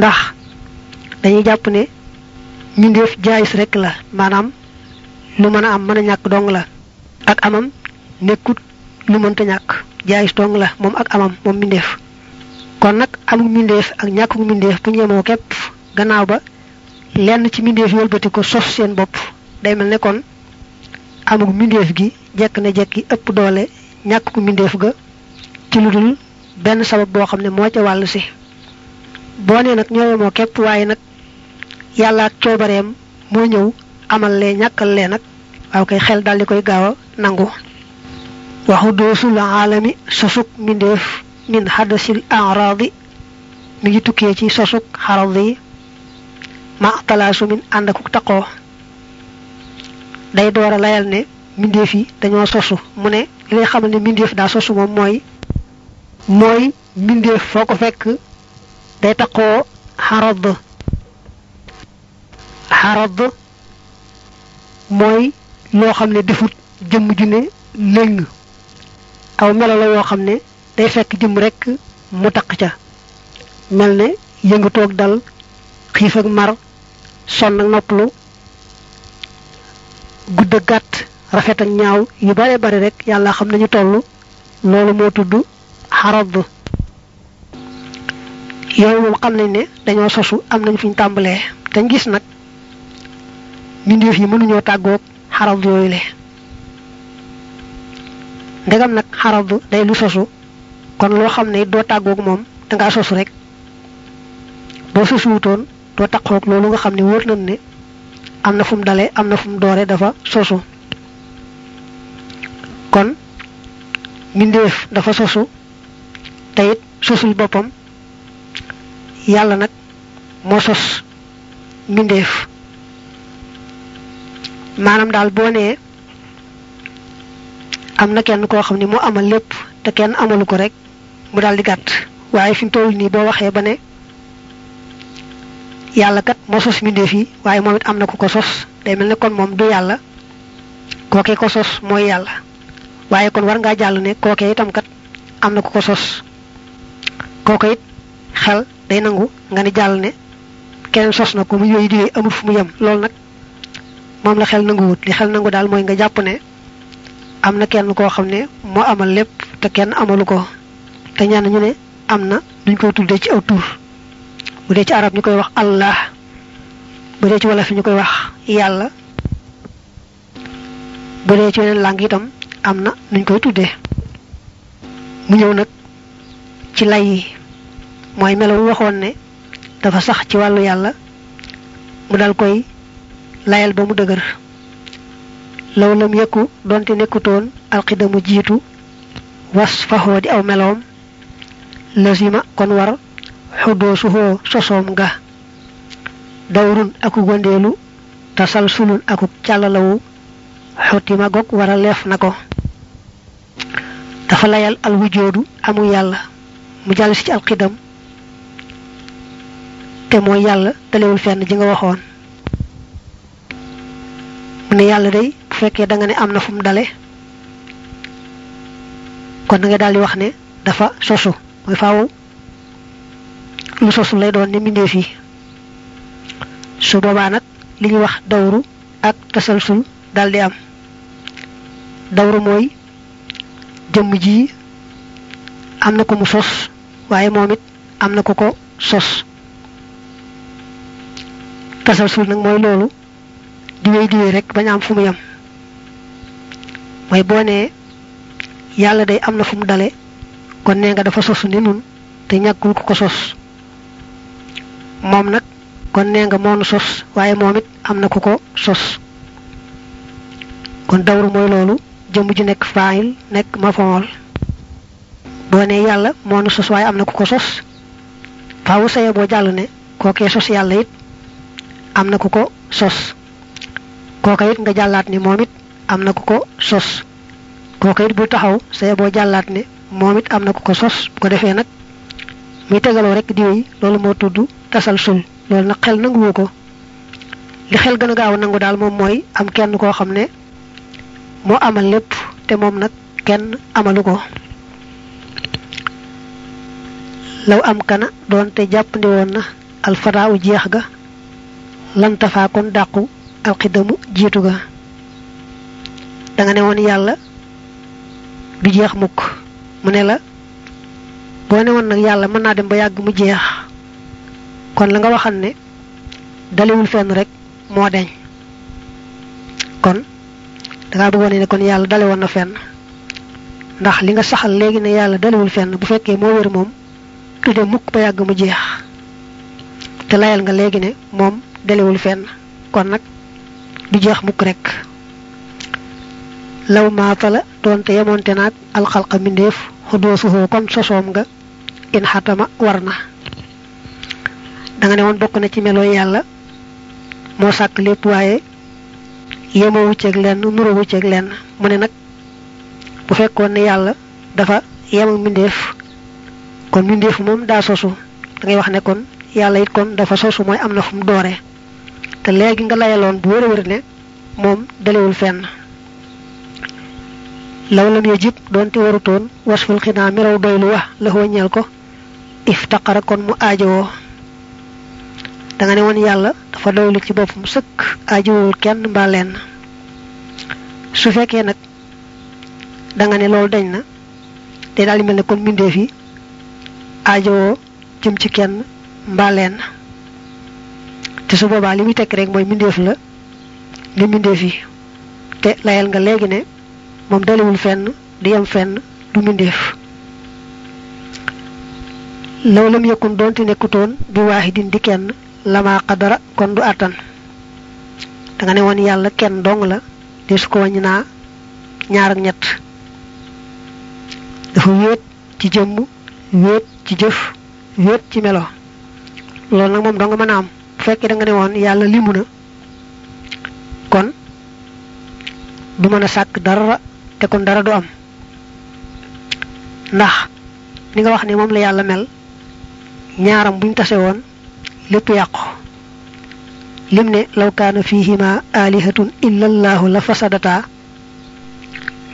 ndax dañuy jàpp ne mbindeef jaayis rek la maanaam lu mën a am mën a ñàkk dong la ak amam nekkut lu mënta ñàkk. Jaayis dong la moom ak amam moom mbindeef. Kon nag amul mbindeef ak ñàkkuk mbindeef bu ñemoo képp gannaaw ba lenn ci mbindeef yëlbati ko sos seen bopp. Day mel ne kon amul mbindeef gi jekk na jekki ëpp doole ñàkkuk mbindeef ga ci lu benn sabab boo xam ne ca si boo nee nag ñoo yemoo képp waaye nag yàlla ak coobareem moo ñëw amal lee ñàkkal lee nag waaw kay xel a nangu. Aalami sosuk mbindeef min hadasil aradi mi ngi tukkee ci sosuk xarad yi ma talaasu min ànd akuk taqoo day door a layal ne yi dañoo sosu. Mu ne li xamal ne mbindeef daa sosu moom mooy mooy mbindeef foo ko fekk day taqoo xarad xarad mooy loo xam ne defut jëmm ju ne lëng aw melo la yoo xam day fekk jëmm rekk mu taq ca. Mel ne yëngatoog dal xiif ak mar sonn ak noppalu gudd gàtt rafet ak ñaaw yu bare bari rek yàlla xam nañu toll. Loolu moo tudd xarad yooyu moom xam nañ ne dañoo sosu am nañ fi ñu tàmbalee. Te gis nag mbindeef yi mënuñoo tàggoog xarad yooyu le. Ndegam nag xarad day lu sosu kon loo xam ne doo tàggoog moom dangaa sosu rek. Boo sosuwutoon doo taqoog loolu nga xam ne wóor ne am na fu mu dale am na fu dafa sosu. Kon mbindeef dafa sosu te it sosul yàlla nag moo sos mbindeef. Maanaam daal boo nee am na kenn koo xam ne moo amal lépp te kenn amalu ko rek mu daal di gàtt. Waaye fi mu toll nii boo waxee ba ne yàlla kat moo sos mbindeef yi waaye moom it am na ku ko sos. Day mel ne kon moom du yàlla. Kookee ko sos mooy yàlla. Waaye kon war ngaa jàll ne itam kat am na ku ko sos. It xel day nangu nga ni jàll ne keneen sos na ko mu yooyu diwee amul fu mu yem. Loolu nag moom la xel nanguwut li xel nangu daal mooy nga jàpp ne am na kenn koo xam amal lépp te kenn amalu ko. Te ñaan ñu ne am na duñ koy tuddee ci aw tur. Bu dee ci arab ñu koy wax allah bu dee ci wolof ñu koy wax yàlla bu dee ci yeneen langue itam am na nuñ mu ñëw nag ci lay mooy melo waxoon ne dafa sax ci wàllu yàlla mu dal koy layal ba mu dëgër. Law lam yëkku donte nekkutoon alxidamu jiitu was faxoo di aw meloom lazima kon war xuddoo suxoo sosoom nga dawrun aku gondeelu tasal sulun aku càllalawu xutima gog wara leef na ko. Dafa layal al wujoodu amu yàlla mu jàll si ci te mooy yàlla dalewul fenn ji nga waxoon. Mu ne yàlla day bu fekkee da nga ne am na fu mu dale kon nga daal di wax ne dafa sosu mooy faaw lu sosu lay doon ne mbindeef yi. Su boobaa nag li ñuy wax dawru ak tasalsul daal di am. Dawru mooy jëmm ji am na ko mu sos waaye moom it am ko ko sos tasalsul nag mooy loolu. Di wéy di rek bañ am fu mu yem. Mooy boo nee yàlla day am na fu mu dale kon nee nga dafa sosu ni nun te ñàkkul ku ko sos. Moom nag kon nee nga moonu sos waaye moom it am na ku ko sos. Kon dawru mooy loolu jëmm ji nekk faayil nekk mafool. Boo yàlla moonu sos waaye am na ko sos faawu saye boo jàll ne kookee sos yàlla it am na ku ko sos. Kooka it nga jàllaat ne moom it am na ku ko sos. Kooka it bu taxaw saye boo jàllaat ne moom it am na ku ko sos. Ko defee nag muy tegaloo rek di wéy loolu moo tudd tasal sul. Loolu nag xel nanguwu ko. Li xel gën a gaaw nangu daal moom mooy am kenn koo xam moo amal lépp te moom nag kenn amalu ko. Law am kana doonte jàppandi woon na alfataawu jeex ga lantafaa kon dàqu alxidamu jiitu ga. Da nga ne yàlla du jeex mukk. Mu ne la boo ne woon nag dem ba yàgg mu jeex. Kon la nga waxan ne dalewul fenn rek moo deñ. Kon dangaa bëggoon ne kon yàlla dale woon na fenn. Ndax li nga saxal ne yàlla dalewul fenn bu fekkee moo wér moom du dem ba yàgg mu jeex. Te layal nga léegi ne moom dalewul fenn. Kon nag du jeex mukk rek. Law maatala doonte yemoonte naag alxalqa mbindeef xudoosuhoo kon sosoom nga in xatama war na. Da nga ne woon bokk na ci meloo yàlla moo sàkk lépp waaye yemoo wucceeg lenn nuro wucceeg lenn. Mu ne nag bu fekkoon ne yàlla dafa yem ak mbindeef kon mbindeef moom daa sosu. Da ngay wax ne kon yàlla it kon dafa sosu mooy am na fu mu doore te léegi nga layaloon bu wér a wér ne moom dalewul fenn. Law lam yajib doonte warutoon wasful xinaa miraw doylu wax la ñeel ko iftaqara kon mu aajowoo. Da nga ne woon yàlla dafa doylu ci boppam sëkk aajowul kenn mbaa lenn. Su fekkee nag da nga ne loolu dañ na te ne kon mbindeef yi aajowoo jëm ci kenn te su boobaa li muy tekk rek mooy mbindeef la ni mbindeef yi. Te layal nga léegi ne moom dalewul fenn du yem fenn du mbindeef. Law lam yëkkun doonte nekkutoon bi waaxidin di kenn lama qadara kon du àttan da nga ne woon yàlla kenn dong la de su ko wàññi naa ñaar ak ñett. Dafa wéet ci jëmm wéet ci jëf wéet ci melo. Nag moom dong mën bu fekkee da nga ne woon yàlla limu na. Kon du mën a sàkk dara te kon dara du am. Ndax ni nga wax ne moom la yàlla mel ñaaram buñ tase woon lépp yàqu. Lim ne law kaana fihima alihatun illa allahu la fasadata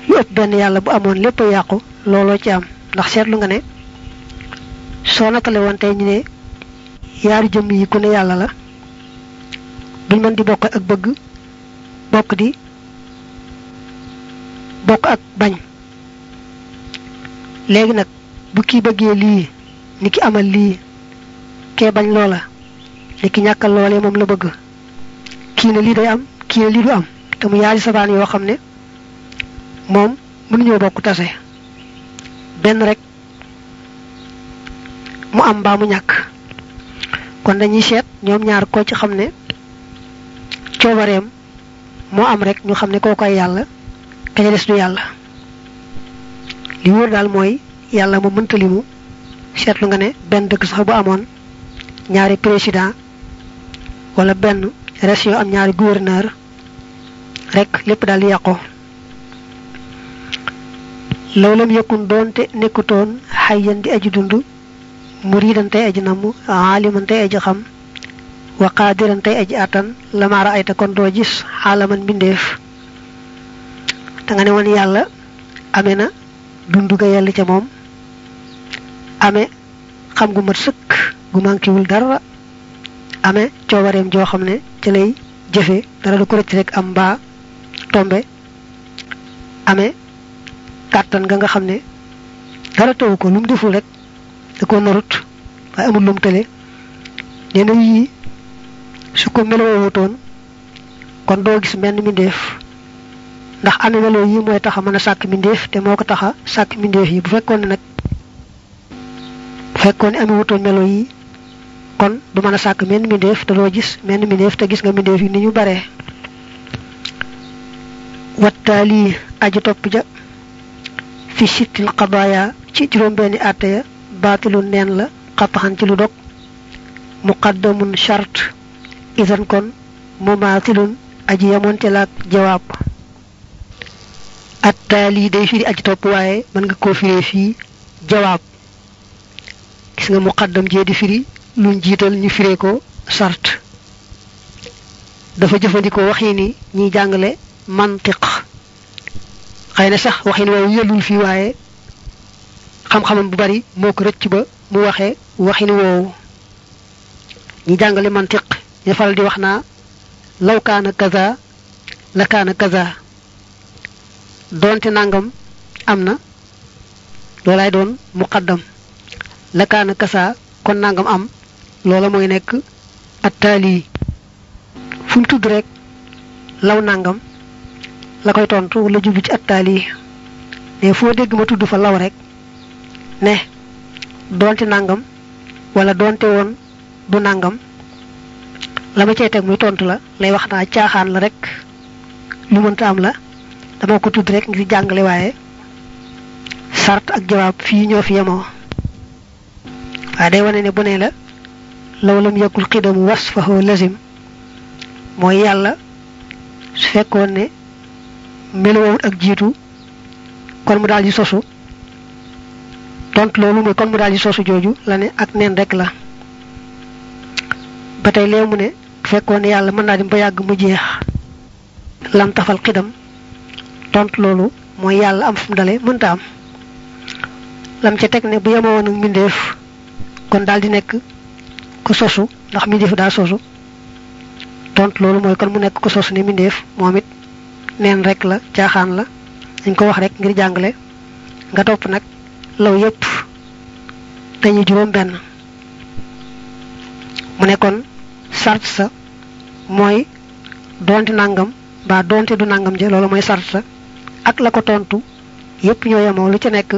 lu ëpp benn yàlla bu amoon lépp yàqu looloo ci am. Ndax seetlu nga ne woon tey ñu ne yaari jëmm yi ku ne yàlla la. Duñ mën di bokk ak bëgg bokk di bokk ak bañ. Léegi nag bu kii bëggee lii ni ki amal lii kee bañ loola ni ki ñàkkal loolee moom la bëgg. Kii ne lii day am kii ne lii du am. Te mu yaari sabaan yoo xam ne moom bokk tase. Benn rek mu am mbaa mu ñàkk kon dañuy seet ñoom ñaar ko ci xam ne coobareem am rek ñu xam ne koo koy yàlla kaña des du yàlla. Li wóor daal mooy yàlla mu mënta limu. Nga ne benn dëkk sax bu amoon ñaari président wala benn région am ñaari gouverneur rek lépp daal di yàqoo loolam yëkkun doonte nekkutoon xayyan di aji dund muridan tey aji namm aaliman tey aji xam wa qaadiran tey aji àttan lamaara ayta kon doo gis xaalaman mbindeef. Da nga ne woon yàlla amee na dund ga yell ca moom amee xam gu mat sëkk gu manquéwul dara amee coobareem joo xam ne ci lay jëfe dara du ko rëcc rek am mbaa tombe amee kàttan nga nga xam ne dara tawu ko deful rek da ko narut waaye amul lu mu tële. Nee na yii su ko melowutoon kon doo gis menn mbindeef. Ndax amee melo yi mooy tax a mën a sàkk mbindeef te moo ko tax a sàkk mbindeef yi. Bu fekkoon ne nag bu fekkoon melo yi kon du mën a sàkk menn mbindeef te doo gis menn mbindeef te gis nga mbindeef yi ni ñu baree wattaali aji topp ja fi sittil qadaaya ci juróom benni àtte ya baatilu neen la xapaxan ci lu dog. Muqaddamun chart idan kon mumaatilun aji yamoon ci laak jawaab. Attaali day firi aji topp waaye mën nga koo firee fii jawaab. Gis nga muqaddam jee di firi luñ jiital ñu firee ko sart dafa jëfandikoo waxi ni ñiy jàngale mantiq. Xëy na sax waxin woowu yëllul fii waaye xam-xamam bu bari moo ko rëcc ba mu waxee waxin woowu ñi jàngale mantiq ñu faral di wax naa law kaana kaza la kaana kaza doonte nangam am na loolaay doon muqaddam la kaana kasa kon nangam am loola mooy nekk attaali fu mu tudd rek law nangam la koy tontu wala jublu ci attaali ne foo dégg ma tudd fa law rek ne doonte nangam wala doonte woon du nangam la ma cey teg muy tontu la lay wax naa caaxaan la rek lu mënta am la dama ko tudd rek ngir jàngale waaye sart ak jawaab fii ñoo fi yemoo. Waaye day wane ne bu ne la law lam yakul xidamu wasfahu lazim mooy yàlla su fekkoon ne melowut ak jiitu kon mu daal di sosu tontu loolu mooy kon mu daal di sosu jooju la ne ak neen rek la. Ba tey lee mu ne fekkoon ne yàlla mën naa dem ba yàgg mu jeex. Lam tafal xidam. Tontu loolu mooy yàlla am fu mu dale mënta am. Lam ca teg ne bu yemoo woon ak mbindeef kon daal di nekk ku sosu ndax daa sosu. Tontu loolu mooy kon mu nekk ku sosu ne mbindeef moom it neen rek la caaxaan la. Dañ ko wax rek ngir jàngale. Nga topp nag law yépp dañuy juróom benn. Mu ne kon sart sa mooy doonte nangam mbaa doonte du nangam ja loolu mooy sart sa ak la ko tontu yépp ñoo yemoo lu ci nekk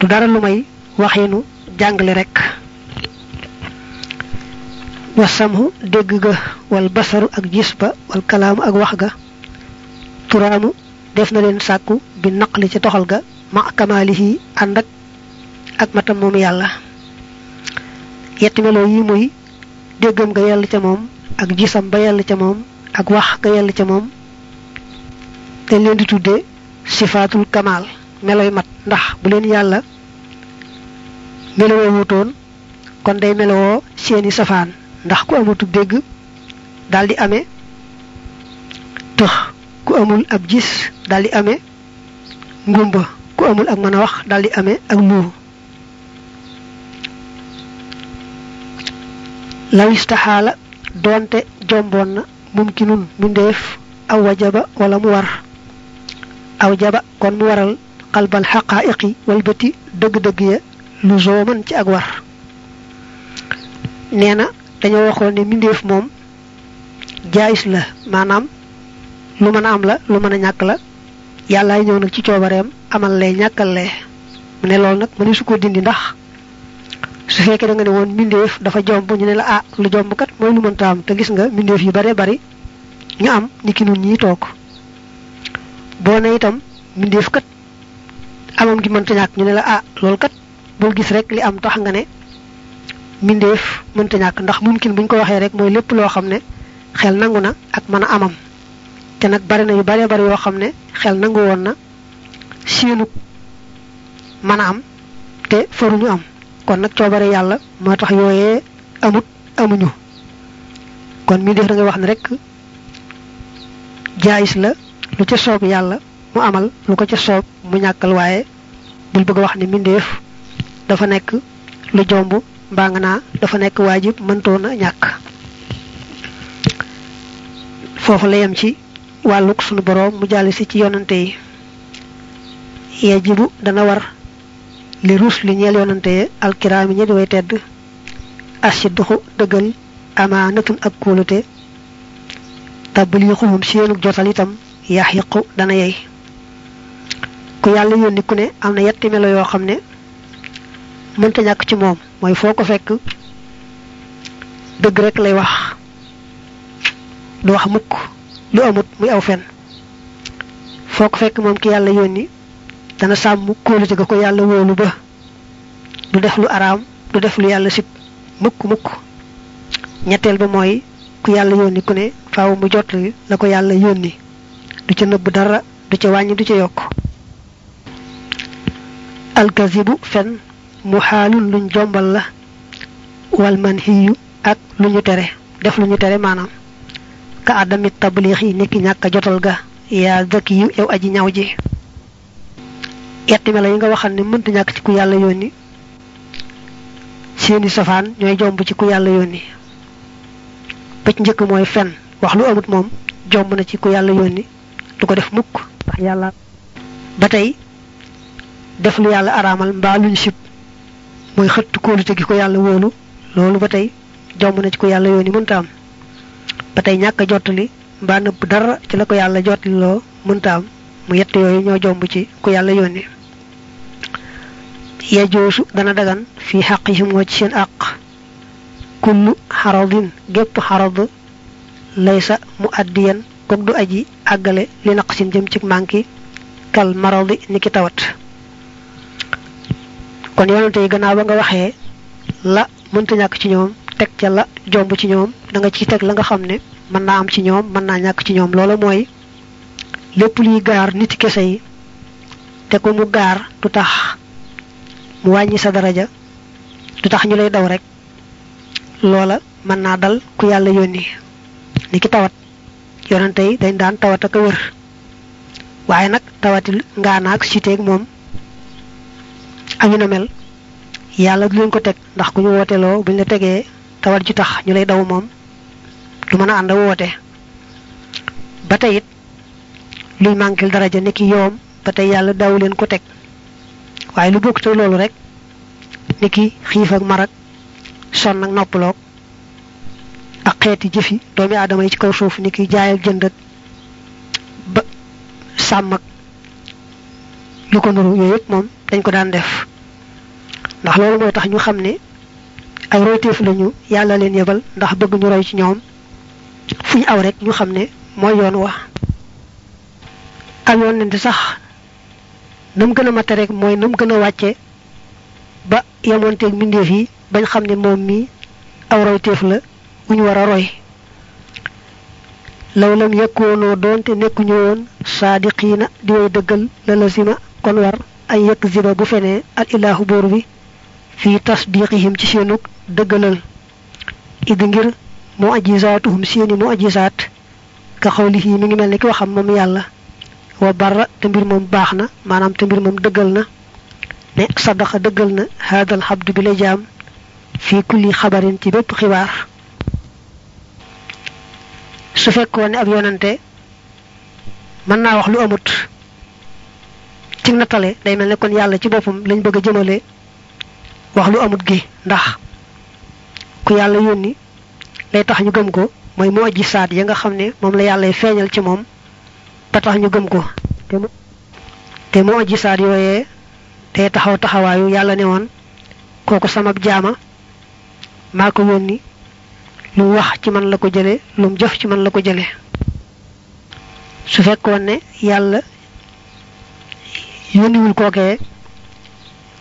du dara lu may waxinu jàngale rek wasamhu dégg ga wal basaru ak gis ba wal kalaamu ak wax ga turaamu def na leen sàkku bi naqli ci toxal ga ma kamaalihi ànd ak matam moom yàlla. Yetti meloo yi muy déggam nga yell ca moom ak gisam ba yell ca moom ak wax nga yell ca moom te leen di tudde sifaatul kamaal meloy mat. Ndax bu leen yàlla melowoo wutoon kon day melowoo seeni safaan. Ndax ku amutub dégg daldi amee tëx. Ku amul ab gis daldi amee ngumba ku amul ak mën a wax daldi amee ak luu law istaxaala doonte jomboon na mumkinun mbindeef aw wajaba wala mu war. Aw jaba kon mu waral xalbal xaqaa'iqi walbati dëgg-dëgg ya lu zooman ci ak war. Nee na dañoo waxoon ne mbindeef moom jaayis la maanaam lu mën a am la lu mën a ñàkk la yàllaay ñëw nag ci coobareem amal lay ñàkkal lee mu ne loolu nag mënu su ko dindi ndax su fekkee da nga ne woon mbindeef dafa jomb ñu ne la ah lu jomb kat mooy lu mënta am. Te gis nga mbindeef yu bare bari ñu am ni ki nun toog. Boo ne itam mbindeef kat amam gi mënta ñàkk ñu ne la ah loolu kat bul gis rek li am tax nga ne mbindeef mënta ñàkk. Ndax mumkin buñ ko waxee rek mooy lépp loo xam ne xel nangu na ak mën amam te nag bari na yu bari yoo xam ne xel nangu woon na seenu mën a am te faruñu am. Kon nag coobare yàlla moo tax yooyee amut amuñu. Kon mbindeef da ngay wax ne rek jaayis la lu ca soob yàlla mu amal lu ko ca soob mu ñàkkal waaye bul bëgg wax ne mbindeef dafa nekk lu jomb mbaa nga dafa nekk waajib mëntoon a ñàkk. Foofu la yem ci wàlluk sunu boroom mu jàll si ci yonante yi. Yajibu dana war li rus li ñeel yonante yi alkiraami ñi way tedd. Asidduxu dëggal amaanatun ak kóolute. Tabliixuhum seenug jotal itam yaxiqu dana yey. Ku yàlla yónni ku ne am na yetti melo yoo xam ne mënta ñàkk ci moom mooy foo ko fekk dëgg rek lay wax. Du wax mukk lu amut muy aw fen foo ko fekk moom ki yàlla yónni dana sàmm kóolute ga ko yàlla wóolu ba du def lu araam du def lu yàlla sib mukk mukk. Ñetteel ba mooy ku yàlla yónni ku ne faaw mu jot la ko yàlla yónni. Du ca nëbb dara du ca wàññi du ca yokk. Alkazibu fen mu xaalun luñ jombal la. Wal man xiyu ak lu ñu tere def lu ñu tere maanaam ka adamit tabliix yi niki a jotal ga. Yaa dëkk yu yow aji ñaw ji. Yetti melo yi nga waxal ne mënta ñàkk ci ku yàlla yónni. Seeni safaan ñooy jomb ci ku yàlla yónni. Ba ci njëkk mooy fen. Wax lu amut moom jomb na ci ku yàlla yónni. Du ko def mukk. Ndax yàlla ba tey def lu yàlla araamal mbaa luñ sib. Mooy xëtt kóolute gi ko yàlla wóolu. Loolu ba tey jomb na ci ku yàlla yónni mënta am ba tey ñàkk a jottali mbaa nëbb dara ci la ko yàlla jottali loo mënta am mu yett ñoo jomb ci ku yàlla yónni. Yajoosu dana dagan fi xaqihim wa ci seen àq. Kullu xaradin gépp xarad laysa mu addiyan kook du aji àggale li naqsin jëm ci manki kal maradi ni ki tawat. Kon yonante yi ba nga waxee la mënta ñàkk ci ñoom teg ca la jomb ci ñoom da nga ci teg la nga xam ne mën naa am ci ñoom mën naa ñàkk ci ñoom. Loola mooy lépp luy gaar nit kese yi te ko mu gaar du tax mu wàññi sa daraja du tax ñu lay daw rek. Loola mën naa dal ku yàlla yónni. Ni tawat yonante yi dañ daan tawat ak wër. Waaye nag tawatil ngaanaak siteeg moom. Ak yu na mel yàlla du leen ko teg ndax ku ñu buñ la tawat ju tax ñu lay daw moom du mën a ànd woote. Ba tey it luy manquil daraja ni ki yoom ba tey yàlla daw leen ko teg. Waaye lu bokk loolu rek ni ki xiif ak marak sonn ak noppaloog ak xeeti jëfi doomi aadama ci kaw suuf ni ki jaay ak jënd ba sàmm ak lu ko nuru yooyu moom dañ ko daan def. Ndax loolu mooy tax ñu ay royteef lañu yàlla leen yebal ndax bëgg roy ci ñoom. Fu ñu aw rek ñu xam ne mooy yoon wa. Ak yoon nente sax nam gën a mate rek mooy nam gën a wàcce ba yemoonteeg mbindeef yi bañ xam ne moom mii aw royteef la bu ñu war a roy. Law lam yekkoonoo doonte nekkuñu woon saadiqiina di way dëggal la lazima kon war ay yëkk ziba bu fenee al ilaahu buur bi. في تصديقهم تشينوك دغلل ادغير معجزاتهم سيني معجزات كقوله ميغي ملني كي وخام مام يالا وبر تمبير مام باخنا مانام تمبير مام دغلنا نك صدق دغلنا هذا الحبد بلا في كل خبر تي بيب خبار su fekkone ab yonante man na wax lu amut. Ci natale day melne kon wax lu amut gi ndax ku yàlla yónni lay tax ñu gëm ko mooy mu aji saat ya nga xam ne moom la yàlla feeñal ci moom ba tax ñu gëm ko. Te mu aji saat yooyee te taxaw taxawaayu yàlla ne woon kooku sama jaama maa ko lu wax ci man la ko jële lu jëf ci man la ko jële. Su fekkoon ne yàlla yónniwul kookee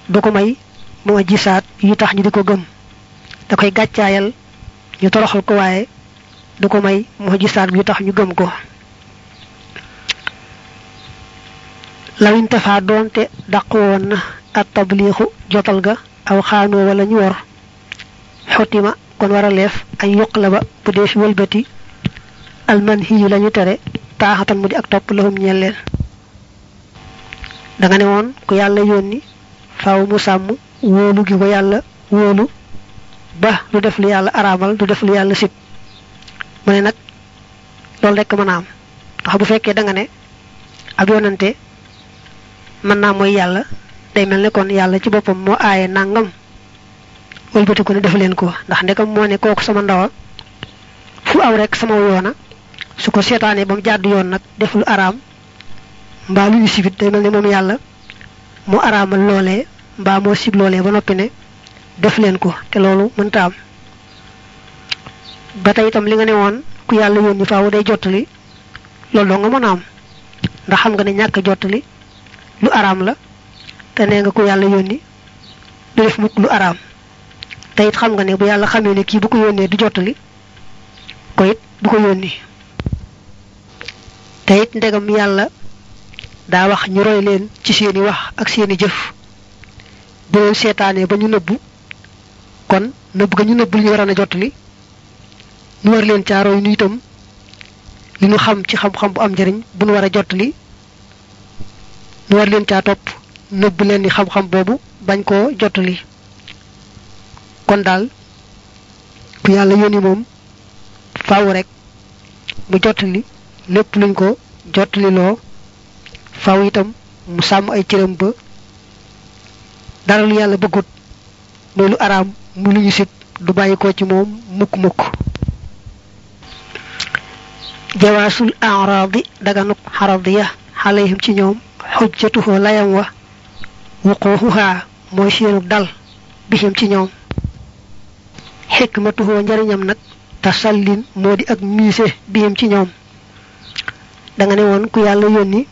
du ko may mu aji saat yu tax ñu di ko gëm. Da koy gàccaayal ñu toroxal ko waaye du ko may mu aji saat yu tax ñu gëm ko. Lawin tafaa doonte dàq woon na at tabliixu jotal ga aw xaanoo wala ñu wor xotima kon war a leef ay la ba bu dee fi wëlbati hiyu lañu tere taaxatan mu di ak topp lahum ñeel da nga ne woon ku yàlla yónni faaw mu sàmm wóolu gi ko yàlla wóolu ba du def lu yàlla araamal du def lu yàlla sib. Mu ne nag loolu rekk mën a am. Ndax bu fekkee da nga ne ab yonante mën naa mooy yàlla day kon yàlla ci boppam moo aaye nangam. Wëlbati ko ne def leen ko. Ndax ndekam moo ne kooku sama ndawa fu aw rek sama yoona su ko seetaanee ba mu jàdd yoon nag def lu araam day moom yàlla mu araamal mbaa moo sib loolee ba noppi ne def leen ko te loolu mënta am. Ba tey itam li nga ne woon ku yàlla yónni faaw day jottali loolu nga mën a am. Ndax xam nga ne ñàkk jottali lu araam la te nee nga ku yàlla yónni du def lu araam. Te it xam nga ne bu yàlla xamee ne kii bu ko yónnee du jottali ko it du ko yónni. Te it ndegam yàlla daa wax ñu roy leen ci seeni wax ak seeni jëf bu leen seetaanee ba ñu nëbbu kon nëbb ga ñu nëbb li ñu waroon a jottali ñu war leen caa roy nu itam li ñu xam ci xam-xam bu am bu ñu war a jottali ñu war leen caa topp nëbb leen ni xam-xam boobu bañ koo jottali kon daal ku yàlla yónni moom faaw rek mu jottali lépp luñ ko jottali loo faaw itam mu sàmm ay cëram ba dara lu yàlla bëggut. Mooy lu araam mu lu ñu sib du bàyyi ko ci moom mukk mukk jawaasul araadi daganuk xaradiya xalayhim ci ñoom xujjatuhoo layam wa wuquuxuhaa mooy dal bihim ci ñoom. Xikmatuhoo njariñam nag tasallin moo di ak miise bihim ci ñoom. Da nga ne woon ku yàlla yónni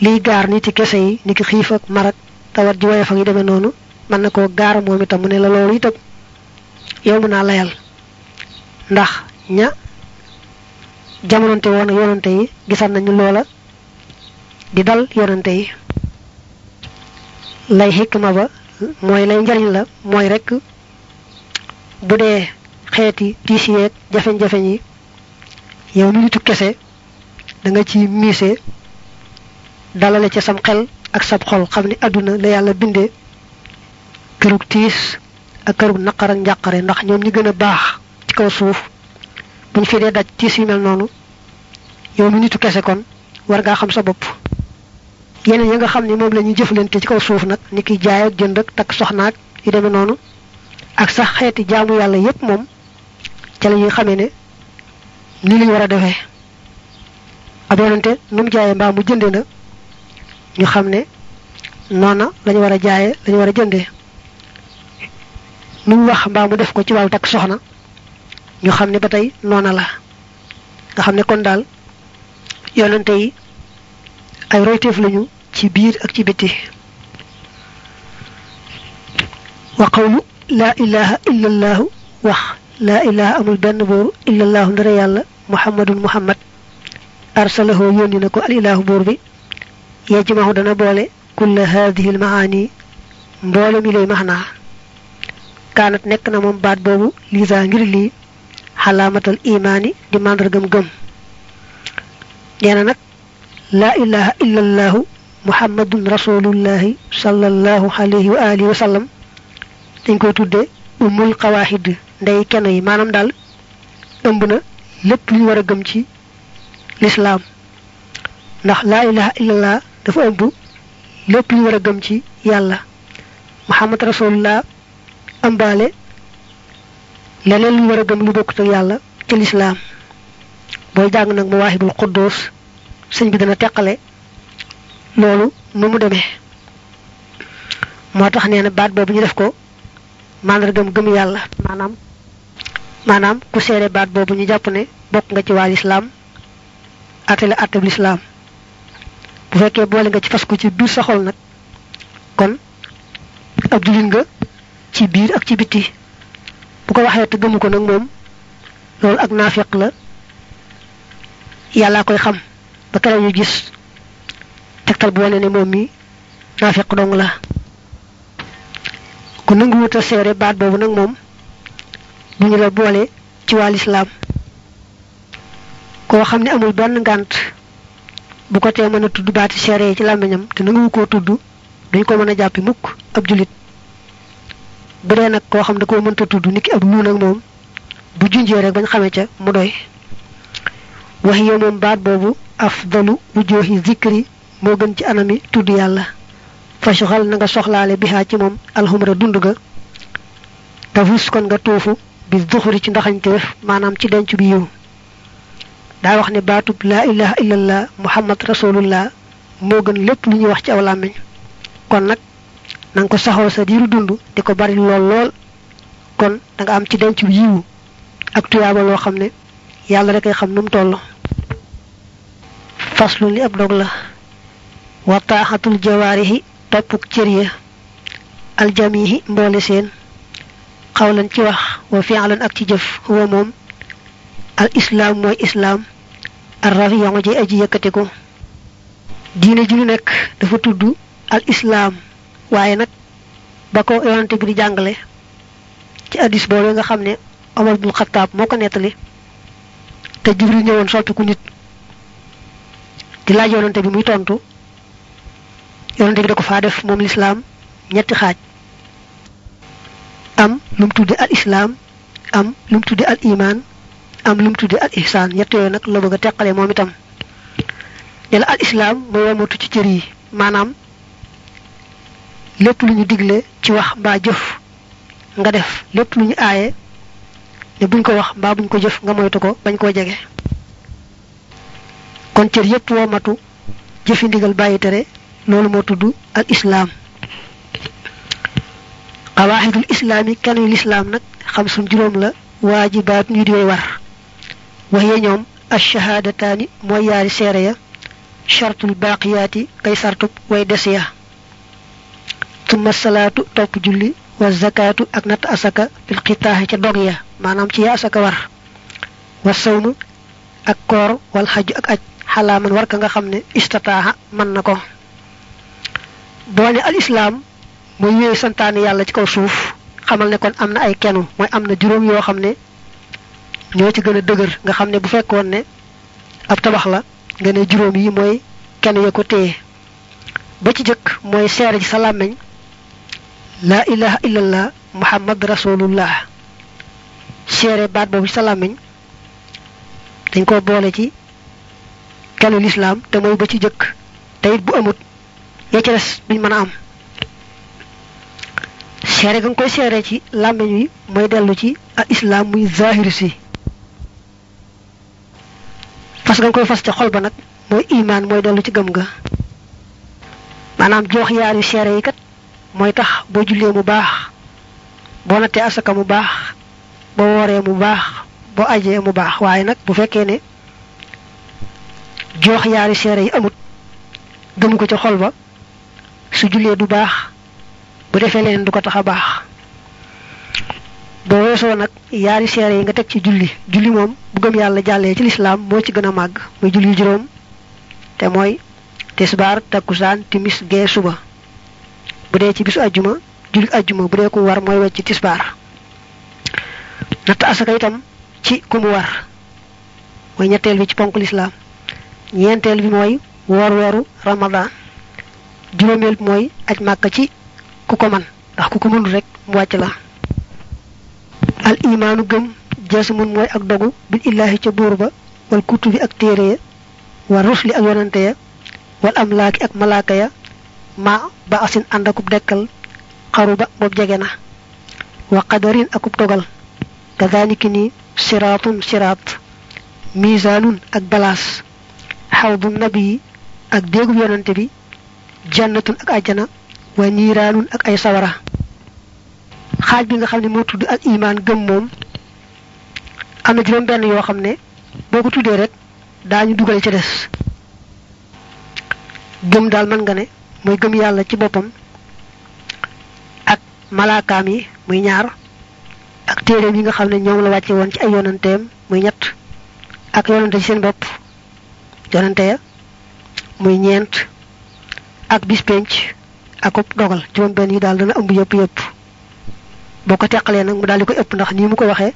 liy gaar nit ci kese yi xiif ak marak tawat ji woyof ak yi demee noonu mën na koo gaara moom itam mu ne la loolu itam yow mën naa layal. Ndax ña jamononte woon yonante yi gisal nañu loola di dal yonante yi. Lay xikma ba mooy lay njariñ la mooy rek bu dee xeeti tiis yeeg yi yow mi nitu kese da nga ci miise dalale ca sam xel ak sab xol xam ni àdduna la yàlla bindee kërug tiis ak kërug naqar ak njàqare ndax ñoom ñi gën a baax ci kaw suuf buñ fi dee daj tiis yu mel noonu yow mi nitu kese kon war ngaa xam sa bopp. Yeneen ya nga xam ne moom la ñuy jëflante ci kaw suuf nag ni ki jaay ak jënd ak takk soxnaak yu demee noonu ak sax xeeti jaamu yàlla yépp la ñuy xamee ne ni lañ war a defee. Ab yonante nu mu jaayee mbaa mu jënde na ñu xam ne noona lañu war a jaayee lañu war a jëndee nu mu wax mbaa mu def ko ci wàllu takk soxna ñu xam ne ba tey noona la nga xam ne kon daal yonante yi ay royteef lañu ci biir ak ci biti wa qawlu laa ilaha illa allaahu wax laa ilaha amul benn booru illa allaahu ndara yàlla muhammadun muhammad arsalahu yónni na al ilahu buur bi yejmahu dana boole kulla haadihi al maani mboole mi lay maxnaa kaanat nekk na moom baat boobu lisa ngir lii xalaamatal imaani di màndargam gëm nee na nag laa ilaha illa allaahu muhammadun rasulullahi sallallahu alayhi wa alihi wa sallam dañ koy tudde umul xawaaxid ndey kenn yi maanaam daal ëmb na lépp lu ñu war a gëm ci lislaam ndax laa ilaha illallah dafa ëmb lépp ñu war a gëm ci yàlla. Muhammad rasulullah ëmbaale leneen lu war a gëm lu bokkut ak yàlla ci lislaam. Booy jàng nag mu waahibul xuddoos sëñ bi dana teqale loolu nu mu demee. Moo tax nee na baat boobu ñu def ko màndargam gëm yàlla. Maanaam maanaam ku seere baat boobu ñu jàpp ne bokk nga ci waa lislaam atale atab lislaam bu fekkee boole nga ci fas ko ci biir sa xol nag kon ab jullit nga ci biir ak ci biti. Bu ko waxee te gëmu ko nag moom loolu ak naafiq la. Yàllaa koy xam. Ba keroog ñu gis tegtal bu wane ne moom mi naafiq dong la. Ku nanguwut a seere baat boobu nag moom ñu la boole ci waa lislaam. Koo xam ne amul benn ngànt bu ko tee mën a tudd baati seere ci làmmiñam te nanguwu koo tudd duñ ko mën a jàppi mukk ab julit bu nag koo xam ne koo mënta tudd niki ab lu nag moom bu junjee rek bañ xamee ca mu doy. Wax yow moom baat boobu afdalu wujoohi zikri moo gën ci anami tudd yàlla. Fasuxal na nga soxlaale bihaa ci moom alxumra dund ga. Tafus kon nga tuufu bi duxuri ci ndaxañteef maanaam ci bi daa wax ne baatub laa ilaha illallah muhammad rasulullah moo gën lépp lu ñuy wax ci aw làmmiñ. Kon nag na nga ko saxoo sa diiru dund di ko bari lool lool. Kon da nga am ci denc bi yiw ak tuyaaba loo xam ne yàlla rek ay xam nu mu toll. Faslu li ab dog la. Wa taaxatul jawaarihi toppuk cër ya. Aljamihi mboole seen. Xawlan ci wax wa fi'lan ak ci jëf. Huwa moom al islaam mooy islaam ar rafiyu ji aji yëkkatiku diine ji nekk dafa tudd al islaam waaye nag ba ko yonante bi di jàngale. Ci addis boobu nga xam ne Omar bin Xattaab moo ko nettali. Te Jibril ñëwoon soppiku nit. Di laaj yonante bi muy tontu. Yonante bi da ko faa def moom lislaam ñetti xaaj. Am lu mu tudde al islaam am lu mu tudde al imaan am lu mu al ihsaan ñett yooyu nag la bëgg teqale moom itam. La al islaam mooy womatu ci cër yi maanaam lépp lu ñu digle ci wax mbaa jëf nga def lépp lu ñu aaye ne buñ ko wax mbaa buñ ko jëf nga moytu ko bañ koo jege. Kon cër yépp womatu jëfi ndigal bàyyi tere loolu moo tudd al islaam xawaaxidul islaam yi kenn yu lislaam nag xam suñ juróom la waajibaat ñu di war waxye ñoom ash-shahaadataani mooy yaari seere ya chartul baaqiyaati kay sartub way des ya tumma salaatu topp julli wa zakaatu ak natt asaka fil xitaaxi ca dog ya maanaam ci ya asaka war wa sawmu ak koor wal xaju ak aj xalaaman war ka nga xam ne istataaxa mën na ko boo ne al islaam mooy wéy santaane yàlla ci kaw suuf xamal ne kon am na ay kenu mooy am na juróom yoo xam ne ñoo ci gën a dëgër nga xam ne bu fekkoon ne ab tabax la nga ne juróom yi mooy kenn ya ko téye ba ci jëkk mooy seere ci sa làmmiñ laa ilaha illallah muhammad rasulullah seere baat boobu ci sa làmmiñ dañ ko boole ci kenu lislaam te mooy ba ci jëkk te it bu amut ya ci des duñ mën a am seere ga nga koy seere ci làmmiñ wi mooy dellu ci al islaam muy zahir si fas nga koy fas ca xol ba nag mooy imaan mooy dellu ci gëm ga. Maanaam joox yaari seere yi kat mooy tax boo jullee mu baax boo nattee asaka mu baax boo wooree mu baax boo ajee mu baax. Waaye nag bu fekkee ne joox yaari yi amut gëm ko ca xol ba su jullee du baax bu defee leneen du ko tax a baax boo weesoo nag yaari seere yi nga teg ci julli. Julli moom bu gëm yàlla jàllee ci lislaam moo ci gën a màgg. Muy julli juróom te mooy tisbaar takkusaan timis gee suba. Bu dee ci bisu ajjuma julli ajjuma bu dee ku war mooy wecc tisbaar. Natt asaka itam ci ku mu war. Mooy ñetteel bi ci ponk lislaam. Ñeenteel bi mooy woor weeru ramadan. Juróomeel bi mooy aj màkka ci ku ko man. Ndax ku ko mënul rek mu wàcc la al imaanu gëm jasmun mooy ak dogu bil illaahi ca buur ba wal kutubi ak téere ya wa rusli ak yonante ya wal amlaaki ak malaaka ya ma ba asin ànd akub dekkal xaru ba boobu jege na wa qadarin akub dogal kadaaniki ni siraatun siraat misaanun ak balaas xawdu nabi ak déegub yonante bi jannatun ak àjjana wa niiraanun ak ay sawara xaaj bi nga xam ne ak imaan gëm moom. Am na juróom benn yoo xam ne boo ko tuddee rek daañu dugale ci des. Gëm daal mën nga ne mooy gëm yàlla ci boppam ak malaakaam yi muy ñaar ak téeréem yi nga xam ne ñoom la wàcce woon ci ay yonanteem muy ñett ak yonante ci seen bopp. Yonante ya muy ñeent ak bis ak dogal. Juróom benn yi daal dana ëmb yëpp boo ko teqalee nag mu daal di ndax nii mu ko waxee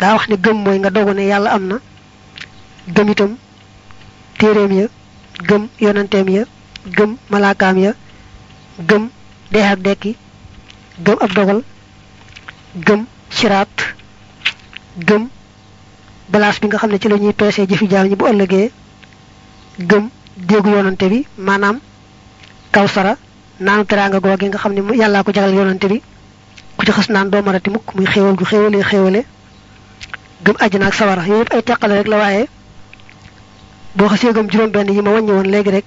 daa wax ne gëm mooy nga dogu ne yàlla am na gëm itam téeréem ya gëm yonanteem ya gëm malaakaam ya gëm deex ak dekki gëm ab dogal gëm siraat gëm balaas bi nga xam ne ci la ñuy peesee jëfi ñi bu ëllëgee gëm déggu yonante bi maanaam kawsara naanu teraanga googe nga yàllaa ko jagal yonante bi ku ci xës naan doo marati mukk muy xéewal gu xéewalee xéewale gëm àjjana ak sawara. Yëpp ay teqale rek la waaye boo xasee gëm juróom benn yi ma wàññi woon léegi rek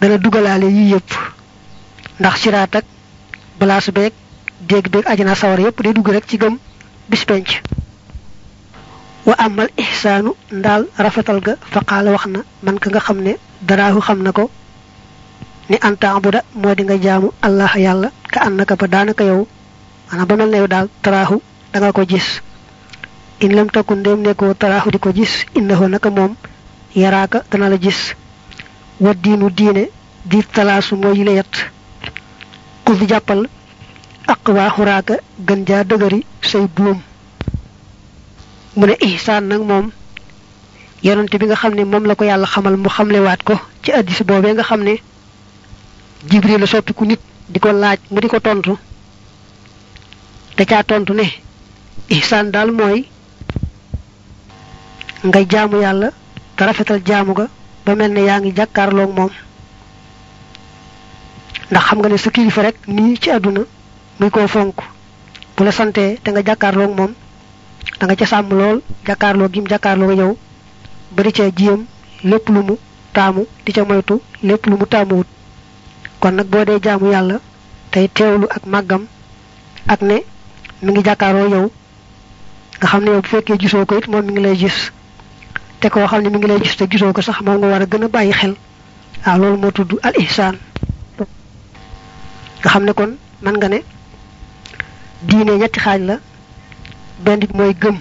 dana dugalaale yii yëpp. Ndax siraat ak beeg dégg beeg àjjana ak sawara yëpp day dugg rek ci gëm bis wa amal ihsaanu ndaal rafetal ga faqaala wax na man ka nga xam ne daraahu xam na ko ni anta abuda moo di nga jaamu allah yàlla ka annaka ba daanaka yow maanaam ba mel ne yow daal taraahu da nga ko gis in lam takun ndéem nekkoo taraahu di ko gis innahu naka moom yaraaka dana la gis wa diinu diine di talaasu moo yile yet ku fi jàppal ak waa xuraaka gën jaa dëgëri say buum mu ne ihsaan nag moom yonante bi nga xam ne moom la ko yàlla xamal mu xamlewaat ko ci addis boobee nga xam ne jibril la soppiku nit di ko laaj mu di ko tontu da caa tontu ne ihsaan daal mooy ngay jaamu yàlla te rafetal jaamu ga ba mel ne yaa ngi jàkkaarloog moom. Ndax xam nga ne sa kilifa rek nii ci àdduna muy koo fonk. Bu la santee te nga jàkkaarloog moom da nga ca sàmm lool jàkkaarloo gim jàkkaarloo yow bari ca jiyam lépp lu mu taamu di ca moytu lépp lu mu taamuwut. Kon nag boo dee jaamu yàlla tey teewlu ak màggam ak ne mi ngi jàkkaaroo yow nga xam bu fekkee gisoo it moom mi ngi lay gis. Te koo xam mi ngi lay gis te gisoo sax moom nga war a gën xel. Al nga kon man nga ne diine ñetti la benn gëm